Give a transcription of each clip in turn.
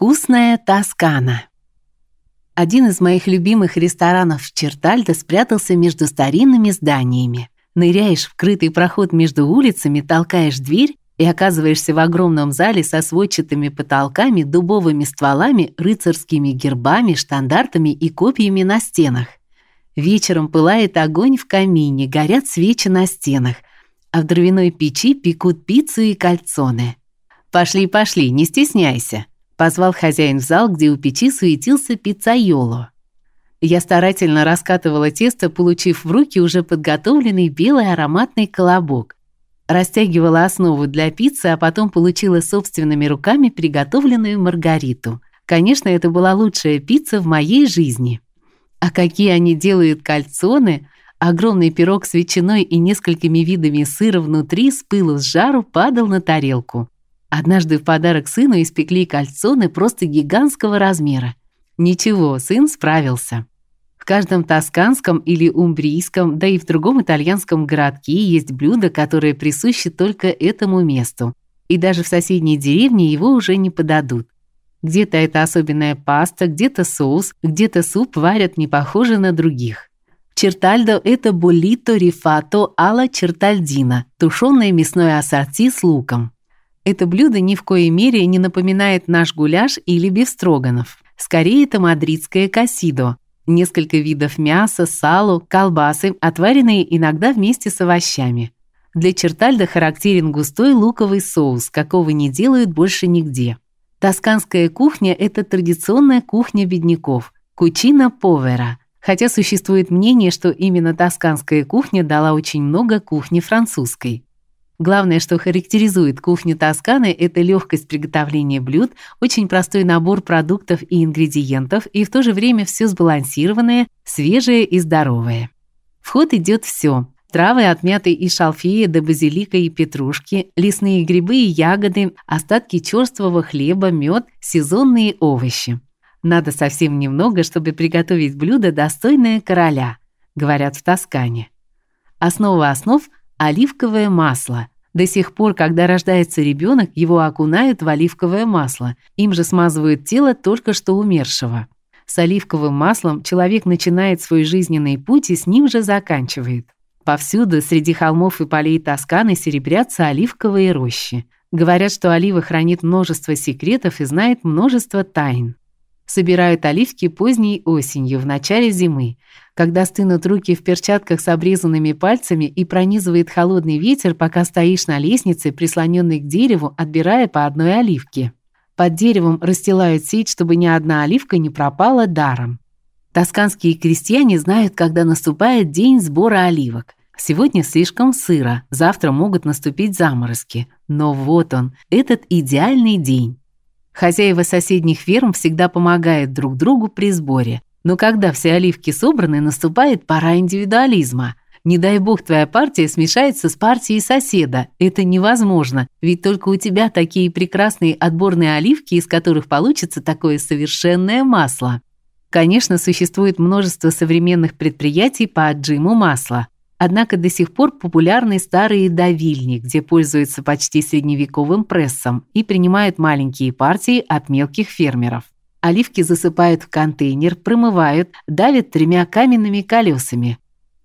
Вкусная Тоскана. Один из моих любимых ресторанов в Чертальдо спрятался между старинными зданиями. Ныряешь в крытый проход между улицами, толкаешь дверь и оказываешься в огромном зале со сводчатыми потолками, дубовыми стволами, рыцарскими гербами, штандартами и копьями на стенах. Вечером пылает огонь в камине, горят свечи на стенах, а в дровяной печи пекут пиццу и кальцоны. Пошли, пошли, не стесняйся. Позвал хозяин в зал, где у печи суетился пиццайоло. Я старательно раскатывала тесто, получив в руки уже подготовленный белый ароматный колобок. Растягивала основу для пиццы, а потом получила собственными руками приготовленную маргариту. Конечно, это была лучшая пицца в моей жизни. А какие они делают кальцоны! Огромный пирог с ветчиной и несколькими видами сыра внутри с пылу с жару падал на тарелку. Однажды в подарок сыну испекли кальцоны просто гигантского размера. Ничего, сын справился. В каждом тосканском или умбрийском, да и в другом итальянском городке есть блюда, которые присущи только этому месту. И даже в соседней деревне его уже не подадут. Где-то это особенная паста, где-то соус, где-то суп варят не похоже на других. Чертальдо это болито рифато alla чертальдина, тушеное мясное ассорти с луком. Это блюдо ни в коей мере не напоминает наш гуляш или бефстроганов. Скорее, это мадридское касидо. Несколько видов мяса, салу, колбасы, отваренные иногда вместе с овощами. Для чертальда характерен густой луковый соус, какого не делают больше нигде. Тосканская кухня – это традиционная кухня бедняков – кучина повера. Хотя существует мнение, что именно тосканская кухня дала очень много кухни французской. Главное, что характеризует кухню Тосканы это легкость приготовления блюд, очень простой набор продуктов и ингредиентов, и в то же время все сбалансированное, свежее и здоровое. В ход идет все: травы от мяты и шалфея до базилика и петрушки, лесные грибы и ягоды, остатки черствого хлеба, мед, сезонные овощи. Надо совсем немного, чтобы приготовить блюдо достойное короля, говорят в Тоскане. Основа основ оливковое масло. До сих пор, когда рождается ребенок, его окунают в оливковое масло. Им же смазывают тело только что умершего. С оливковым маслом человек начинает свой жизненный путь и с ним же заканчивает. Повсюду среди холмов и полей Тосканы серебрятся оливковые рощи. Говорят, что олива хранит множество секретов и знает множество тайн. Собирают оливки поздней осенью, в начале зимы, когда стынут руки в перчатках с обрезанными пальцами и пронизывает холодный ветер, пока стоишь на лестнице, прислоненной к дереву, отбирая по одной оливке. Под деревом расстилают сеть, чтобы ни одна оливка не пропала даром. Тосканские крестьяне знают, когда наступает день сбора оливок. Сегодня слишком сыро, завтра могут наступить заморозки. Но вот он, этот идеальный день. Хозяева соседних ферм всегда помогают друг другу при сборе. Но когда все оливки собраны, наступает пора индивидуализма. Не дай бог твоя партия смешается с партией соседа. Это невозможно, ведь только у тебя такие прекрасные отборные оливки, из которых получится такое совершенное масло. Конечно, существует множество современных предприятий по отжиму масла. Однако до сих пор популярны старые давильни, где пользуются почти средневековым прессом и принимают маленькие партии от мелких фермеров. Оливки засыпают в контейнер, промывают, давят тремя каменными колесами.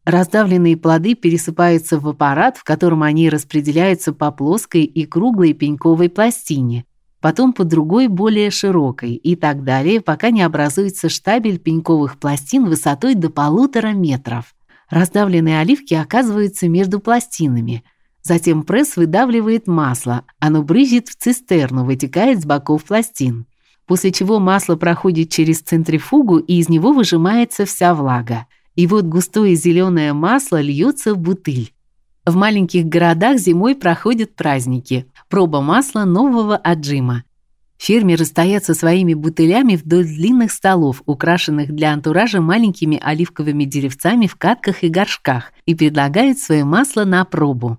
Раздавленные плоды пересыпаются в аппарат, в котором они распределяются по плоской и круглой пеньковой пластине, потом по другой, более широкой и так далее, пока не образуется штабель пеньковых пластин высотой до полутора метров. Раздавленные оливки оказываются между пластинами. Затем пресс выдавливает масло. Оно брызжет в цистерну, вытекает с боков пластин. После чего масло проходит через центрифугу, и из него выжимается вся влага. И вот густое зеленое масло льется в бутыль. В маленьких городах зимой проходят праздники. Проба масла нового отжима. Фермеры стоят со своими бутылями вдоль длинных столов, украшенных для антуража маленькими оливковыми деревцами в катках и горшках, и предлагают свое масло на пробу.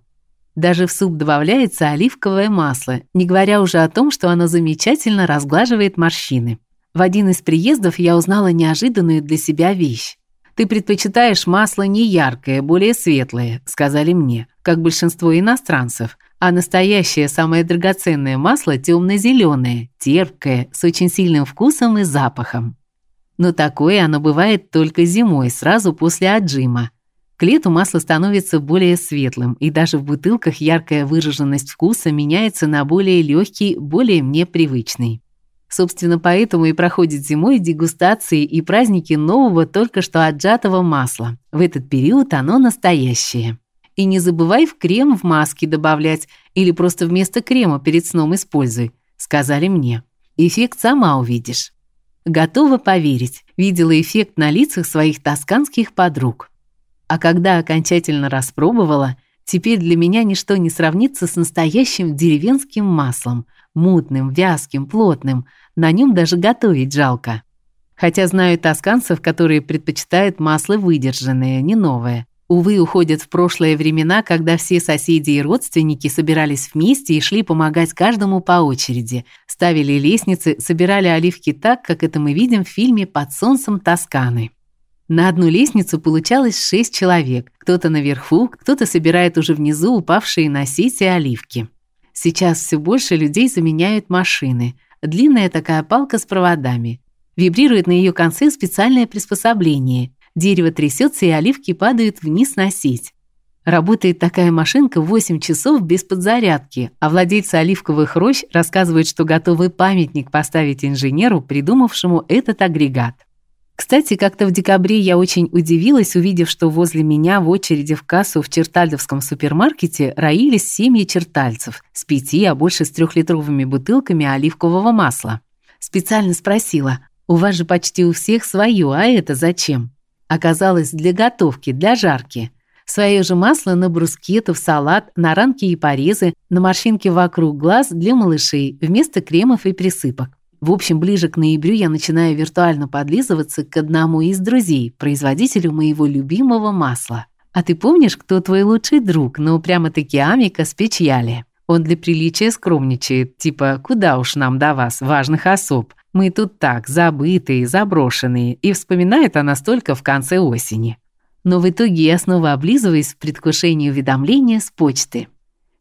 Даже в суп добавляется оливковое масло, не говоря уже о том, что оно замечательно разглаживает морщины. В один из приездов я узнала неожиданную для себя вещь. Ты предпочитаешь масло не яркое, более светлое, сказали мне, как большинство иностранцев. А настоящее самое драгоценное масло темно зеленое терпкое, с очень сильным вкусом и запахом. Но такое оно бывает только зимой, сразу после отжима. К лету масло становится более светлым, и даже в бутылках яркая выраженность вкуса меняется на более легкий, более мне привычный. Собственно, поэтому и проходит зимой дегустации и праздники нового только что отжатого масла. В этот период оно настоящее. И не забывай в крем в маске добавлять или просто вместо крема перед сном используй, сказали мне. Эффект сама увидишь. Готова поверить. Видела эффект на лицах своих тосканских подруг. А когда окончательно распробовала, теперь для меня ничто не сравнится с настоящим деревенским маслом, мутным, вязким, плотным. На нем даже готовить жалко. Хотя знаю тосканцев, которые предпочитают масло выдержанное, не новое. Увы, уходят в прошлые времена, когда все соседи и родственники собирались вместе и шли помогать каждому по очереди. Ставили лестницы, собирали оливки так, как это мы видим в фильме Под солнцем Тосканы. На одну лестницу получалось шесть человек. Кто-то наверху, кто-то собирает уже внизу упавшие на сети оливки. Сейчас все больше людей заменяют машины. Длинная такая палка с проводами. Вибрирует на ее конце специальное приспособление. Дерево трясется, и оливки падают вниз на сеть. Работает такая машинка 8 часов без подзарядки, а владельцы оливковых рощ рассказывают, что готовы памятник поставить инженеру, придумавшему этот агрегат. Кстати, как-то в декабре я очень удивилась, увидев, что возле меня в очереди в кассу в Чертальдовском супермаркете роились семьи чертальцев с пяти, а больше с трехлитровыми бутылками оливкового масла. Специально спросила: "У вас же почти у всех свое, а это зачем?" Оказалось, для готовки, для жарки. Свое же масло на брускету, в салат, на ранки и порезы, на морщинки вокруг глаз для малышей вместо кремов и присыпок. В общем, ближе к ноябрю я начинаю виртуально подлизываться к одному из друзей, производителю моего любимого масла. А ты помнишь, кто твой лучший друг? Ну, прямо-таки Амика Спечьяли. Он для приличия скромничает, типа «Куда уж нам до вас, важных особ? Мы тут так, забытые, заброшенные», и вспоминает она столько в конце осени. Но в итоге я снова облизываюсь в предвкушении уведомления с почты.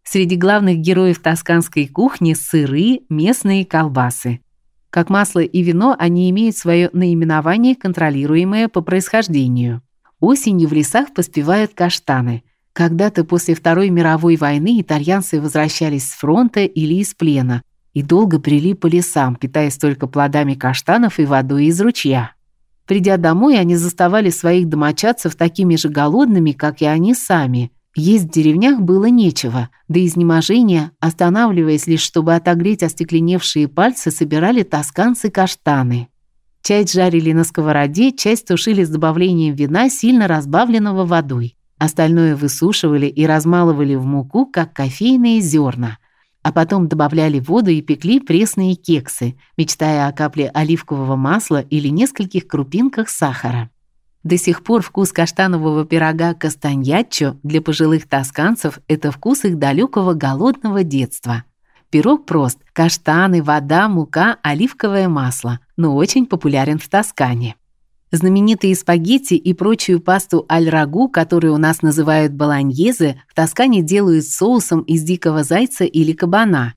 Среди главных героев тосканской кухни сыры, местные колбасы. Как масло и вино, они имеют свое наименование, контролируемое по происхождению. Осенью в лесах поспевают каштаны. Когда-то после Второй мировой войны итальянцы возвращались с фронта или из плена и долго брели по лесам, питаясь только плодами каштанов и водой из ручья. Придя домой, они заставали своих домочадцев такими же голодными, как и они сами, есть в деревнях было нечего, до изнеможения, останавливаясь лишь чтобы отогреть остекленевшие пальцы, собирали тосканцы каштаны. Часть жарили на сковороде, часть тушили с добавлением вина, сильно разбавленного водой. Остальное высушивали и размалывали в муку, как кофейные зерна. А потом добавляли воду и пекли пресные кексы, мечтая о капле оливкового масла или нескольких крупинках сахара. До сих пор вкус каштанового пирога кастаньяччо для пожилых тосканцев это вкус их далекого голодного детства. Пирог прост: каштаны, вода, мука, оливковое масло, но очень популярен в Тоскане. Знаменитые спагетти и прочую пасту аль-рагу, которую у нас называют болоньезе, в Тоскане делают соусом из дикого зайца или кабана.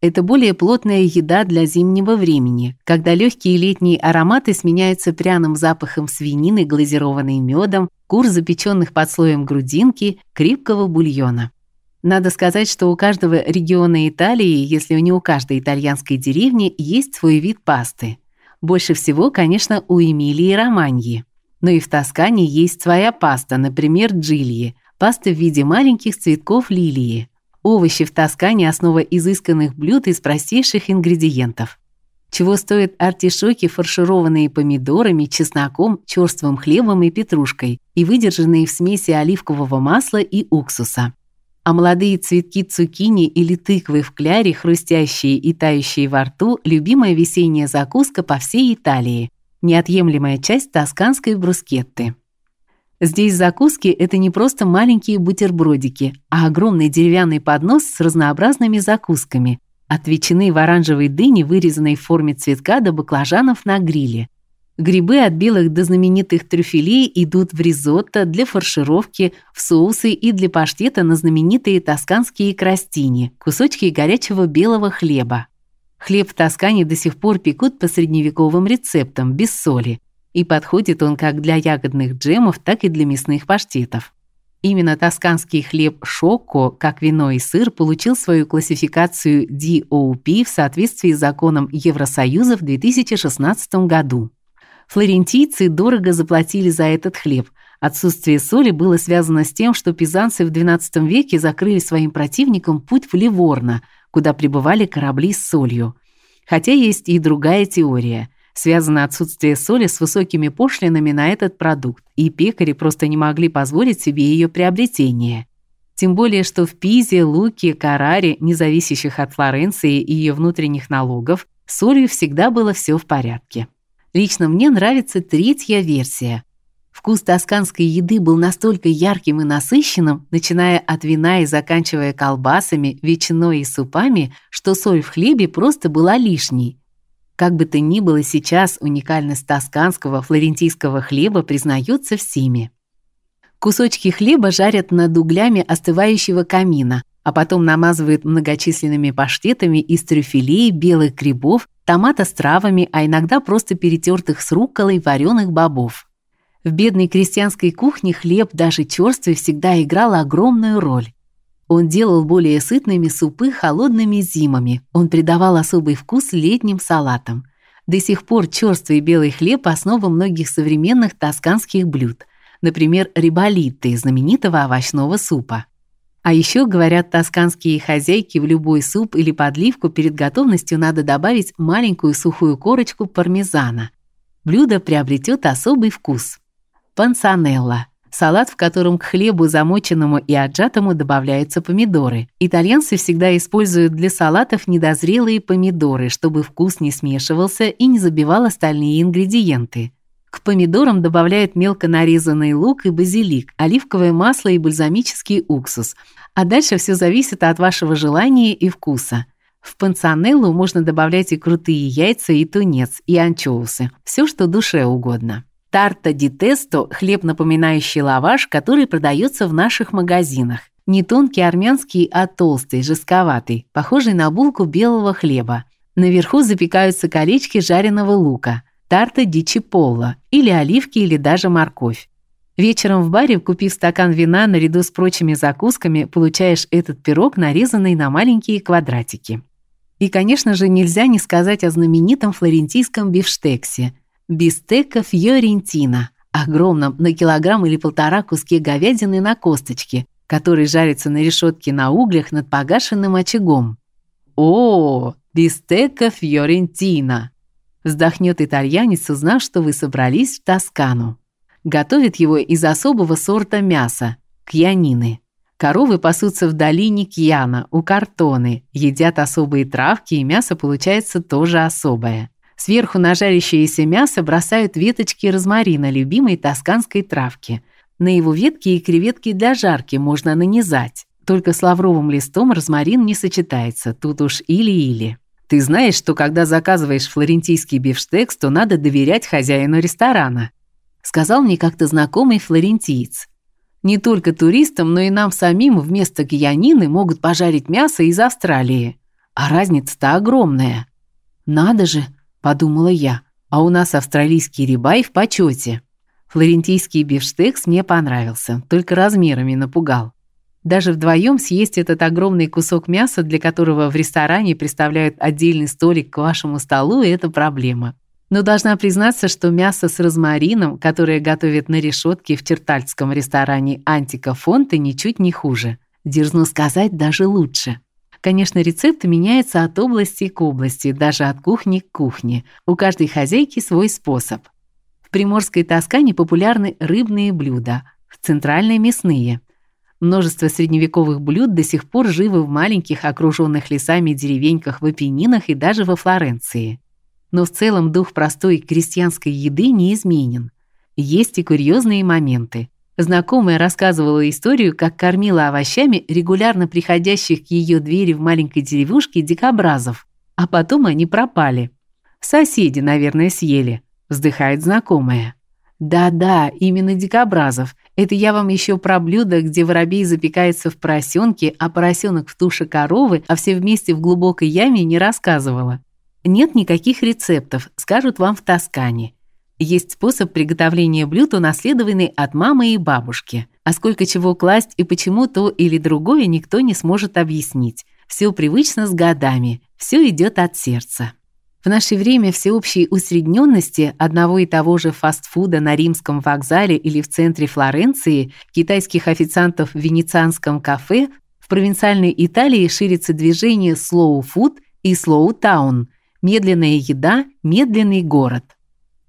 Это более плотная еда для зимнего времени, когда легкие летние ароматы сменяются пряным запахом свинины, глазированной медом, кур, запеченных под слоем грудинки, крепкого бульона. Надо сказать, что у каждого региона Италии, если не у каждой итальянской деревни, есть свой вид пасты. Больше всего, конечно, у Эмилии Романьи. Но и в Тоскане есть своя паста, например, джильи, паста в виде маленьких цветков лилии. Овощи в Тоскане основа изысканных блюд из простейших ингредиентов. Чего стоят артишоки, фаршированные помидорами, чесноком, черствым хлебом и петрушкой и выдержанные в смеси оливкового масла и уксуса. А молодые цветки цукини или тыквы в кляре, хрустящие и тающие во рту, любимая весенняя закуска по всей Италии, неотъемлемая часть тосканской брускетты. Здесь закуски это не просто маленькие бутербродики, а огромный деревянный поднос с разнообразными закусками, от ветчины в оранжевой дыне, вырезанной в форме цветка, до баклажанов на гриле. Грибы от белых до знаменитых трюфелей идут в ризотто для фаршировки, в соусы и для паштета на знаменитые тосканские крастини, кусочки горячего белого хлеба. Хлеб в Тоскане до сих пор пекут по средневековым рецептам, без соли, и подходит он как для ягодных джемов, так и для мясных паштетов. Именно тосканский хлеб шокко, как вино и сыр, получил свою классификацию DOP в соответствии с законом Евросоюза в 2016 году. Флорентийцы дорого заплатили за этот хлеб. Отсутствие соли было связано с тем, что пизанцы в XII веке закрыли своим противникам путь в Ливорно, куда прибывали корабли с солью. Хотя есть и другая теория. Связано отсутствие соли с высокими пошлинами на этот продукт, и пекари просто не могли позволить себе ее приобретение. Тем более, что в Пизе, Луке, Караре, не зависящих от Флоренции и ее внутренних налогов, с солью всегда было все в порядке. Лично мне нравится третья версия. Вкус тосканской еды был настолько ярким и насыщенным, начиная от вина и заканчивая колбасами, ветчиной и супами, что соль в хлебе просто была лишней. Как бы то ни было, сейчас уникальность тосканского флорентийского хлеба признается всеми. Кусочки хлеба жарят над углями остывающего камина, а потом намазывают многочисленными паштетами из трюфелей, белых грибов, томата с травами, а иногда просто перетертых с рукколой вареных бобов. В бедной крестьянской кухне хлеб, даже черствый, всегда играл огромную роль. Он делал более сытными супы холодными зимами. Он придавал особый вкус летним салатам. До сих пор черствый белый хлеб основа многих современных тосканских блюд. Например, риболитты, знаменитого овощного супа. А еще говорят тосканские хозяйки, в любой суп или подливку перед готовностью надо добавить маленькую сухую корочку пармезана. Блюдо приобретет особый вкус. Пансанелла салат, в котором к хлебу замоченному и отжатому добавляются помидоры. Итальянцы всегда используют для салатов недозрелые помидоры, чтобы вкус не смешивался и не забивал остальные ингредиенты. К помидорам добавляют мелко нарезанный лук и базилик, оливковое масло и бальзамический уксус. А дальше все зависит от вашего желания и вкуса. В панцанеллу можно добавлять и крутые яйца, и тунец, и анчоусы. Все, что душе угодно. Тарта ди тесто – хлеб, напоминающий лаваш, который продается в наших магазинах. Не тонкий армянский, а толстый, жестковатый, похожий на булку белого хлеба. Наверху запекаются колечки жареного лука – тарта ди чиполло, или оливки, или даже морковь. Вечером в баре, купив стакан вина наряду с прочими закусками, получаешь этот пирог, нарезанный на маленькие квадратики. И, конечно же, нельзя не сказать о знаменитом флорентийском бифштексе – бистека фьорентина, огромном на килограмм или полтора куске говядины на косточке, который жарится на решетке на углях над погашенным очагом. О, бистека фьорентина! Вздохнет итальянец, узнав, что вы собрались в Тоскану. Готовят его из особого сорта мяса кьянины. Коровы пасутся в долине Кьяна, у Картоны, едят особые травки, и мясо получается тоже особое. Сверху на жарящееся мясо бросают веточки розмарина, любимой тосканской травки. На его ветки и креветки для жарки можно нанизать. Только с лавровым листом розмарин не сочетается, тут уж или-или. Ты знаешь, что когда заказываешь флорентийский бифштекс, то надо доверять хозяину ресторана, сказал мне как-то знакомый флорентиец. Не только туристам, но и нам самим вместо гианины могут пожарить мясо из Австралии. А разница-то огромная. Надо же, подумала я. А у нас австралийский рибай в почете. Флорентийский бифштекс мне понравился, только размерами напугал. Даже вдвоем съесть этот огромный кусок мяса, для которого в ресторане представляют отдельный столик к вашему столу, это проблема. Но должна признаться, что мясо с розмарином, которое готовят на решетке в чертальском ресторане Антика Фонте, ничуть не хуже. Дерзну сказать, даже лучше. Конечно, рецепт меняется от области к области, даже от кухни к кухне. У каждой хозяйки свой способ. В приморской Тоскане популярны рыбные блюда, в центральной мясные. Множество средневековых блюд до сих пор живы в маленьких, окруженных лесами деревеньках в Апеннинах и даже во Флоренции. Но в целом дух простой крестьянской еды не изменен. Есть и курьезные моменты. Знакомая рассказывала историю, как кормила овощами регулярно приходящих к ее двери в маленькой деревушке дикобразов, а потом они пропали. Соседи, наверное, съели. вздыхает знакомая. Да-да, именно дикобразов. Это я вам еще про блюдо, где воробей запекается в поросенке, а поросенок в туше коровы, а все вместе в глубокой яме не рассказывала. Нет никаких рецептов, скажут вам в Тоскане. Есть способ приготовления блюд, унаследованный от мамы и бабушки. А сколько чего класть и почему то или другое никто не сможет объяснить. Все привычно с годами, все идет от сердца. В наше время всеобщей усредненности одного и того же фастфуда на римском вокзале или в центре Флоренции, китайских официантов в венецианском кафе, в провинциальной Италии ширится движение slow food и slow town – медленная еда, медленный город.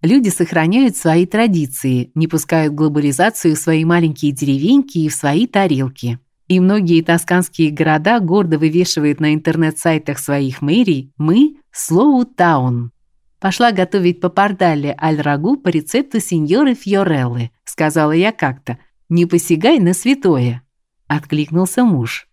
Люди сохраняют свои традиции, не пускают глобализацию в свои маленькие деревеньки и в свои тарелки. И многие тосканские города гордо вывешивают на интернет-сайтах своих мэрий «Мы – Слоутаун». Пошла готовить папардаlle аль-рагу по рецепту сеньоры Фьореллы, сказала я как-то. Не посягай на святое, откликнулся муж.